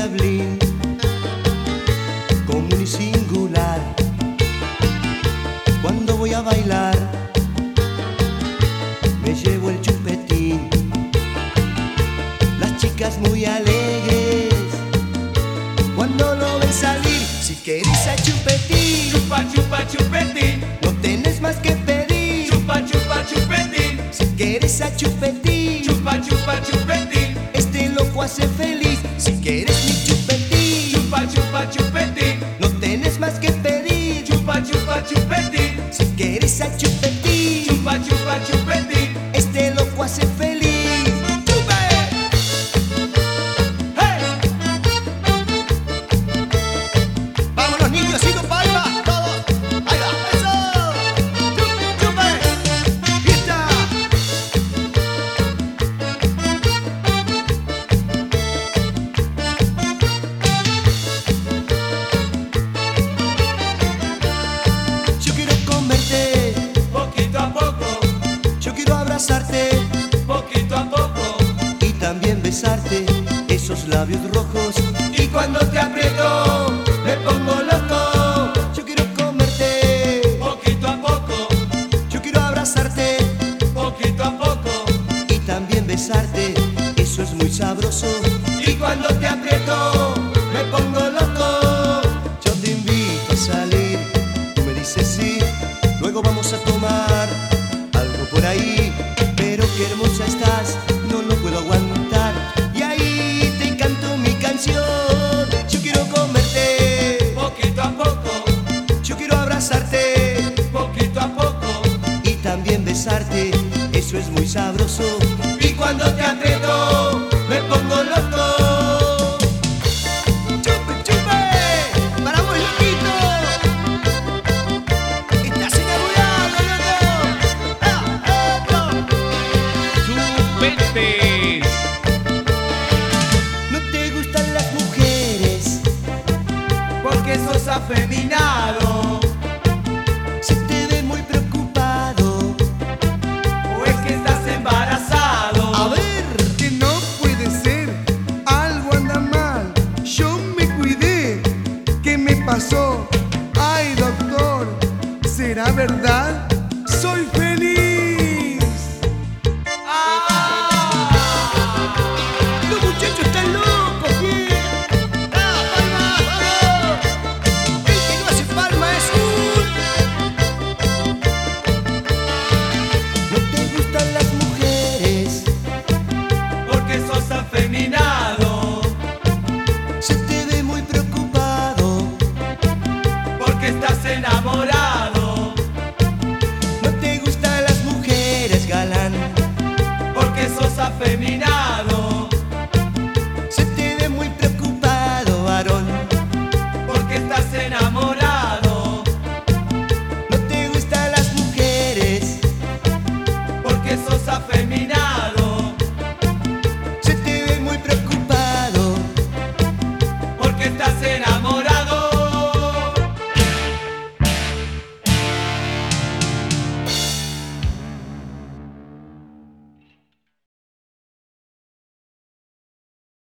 hablín, común y singular. Cuando voy a bailar, me llevo el chupetín. Las chicas muy alegres, cuando lo ven salir, si querés a chupetín, Chupa, chupa, chupetín. Si quieres mi chupetín, Chupa, chupa, chupetín. no tenés más que también besarte esos labios rojos. Y cuando te aprieto, me pongo loco. Yo quiero comerte, Poquito a poco, yo quiero abrazarte poquito a poco. y también besarte, eso es muy sabroso. Y cuando te aprieto, me pongo loco. Yo te invito a salir, tú me dices sí, luego vamos a tomar algo por ahí, pero qué hermosa estás, eso es muy sabroso. Y cuando te aprieto, me pongo loco. ¡Chupe, chupe! ¡Para vos, loquito! ¡Estás enamorado, loco! ¡Ah, otro! Chupetes. ¿No te gustan las mujeres? Porque sos afeminado. la verdad soy feliz. afeminado.